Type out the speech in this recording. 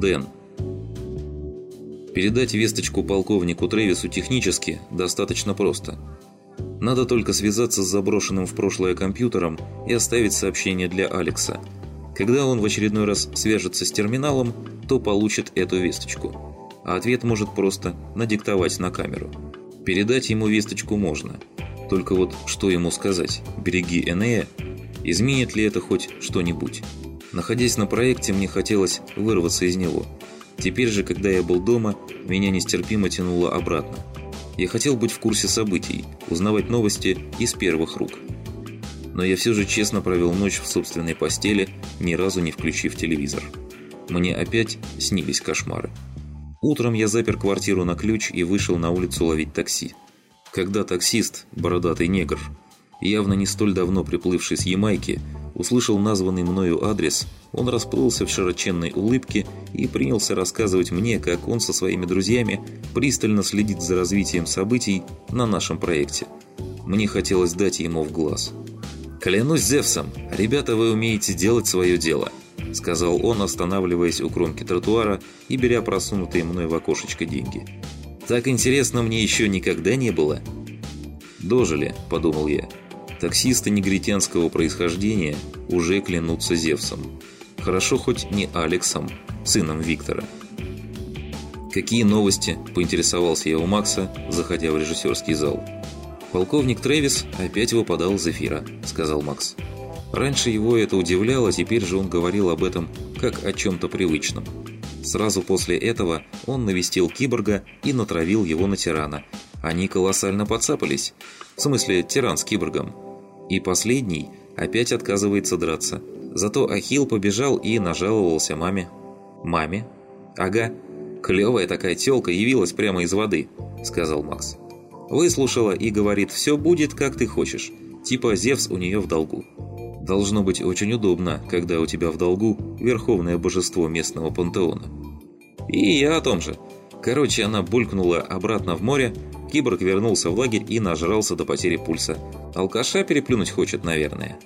Дэн. Передать весточку полковнику Тревису технически достаточно просто. Надо только связаться с заброшенным в прошлое компьютером и оставить сообщение для Алекса. Когда он в очередной раз свяжется с терминалом, то получит эту весточку. А ответ может просто надиктовать на камеру. Передать ему весточку можно. Только вот что ему сказать? «Береги Энея»? Изменит ли это хоть что-нибудь? Находясь на проекте, мне хотелось вырваться из него. Теперь же, когда я был дома, меня нестерпимо тянуло обратно. Я хотел быть в курсе событий, узнавать новости из первых рук. Но я все же честно провел ночь в собственной постели, ни разу не включив телевизор. Мне опять снились кошмары. Утром я запер квартиру на ключ и вышел на улицу ловить такси. Когда таксист, бородатый негр, явно не столь давно приплывший с Ямайки, услышал названный мною адрес, он расплылся в широченной улыбке и принялся рассказывать мне, как он со своими друзьями пристально следит за развитием событий на нашем проекте. Мне хотелось дать ему в глаз. «Клянусь Зевсом, ребята, вы умеете делать свое дело», — сказал он, останавливаясь у кромки тротуара и беря просунутые мной в окошечко деньги. «Так интересно мне еще никогда не было». «Дожили», — подумал я. Таксисты негритянского происхождения уже клянутся Зевсом. Хорошо хоть не Алексом, сыном Виктора. «Какие новости?» – поинтересовался я у Макса, заходя в режиссерский зал. «Полковник Трэвис опять выпадал из эфира», – сказал Макс. Раньше его это удивляло, теперь же он говорил об этом как о чем-то привычном. Сразу после этого он навестил киборга и натравил его на тирана. Они колоссально подцапались. В смысле, тиран с киборгом. И последний опять отказывается драться. Зато Ахил побежал и нажаловался маме. «Маме?» «Ага. Клевая такая тёлка явилась прямо из воды», — сказал Макс. Выслушала и говорит, «Все будет, как ты хочешь». Типа Зевс у нее в долгу. Должно быть очень удобно, когда у тебя в долгу верховное божество местного пантеона. И я о том же. Короче, она булькнула обратно в море, Киборг вернулся в лагерь и нажрался до потери пульса. Алкаша переплюнуть хочет, наверное.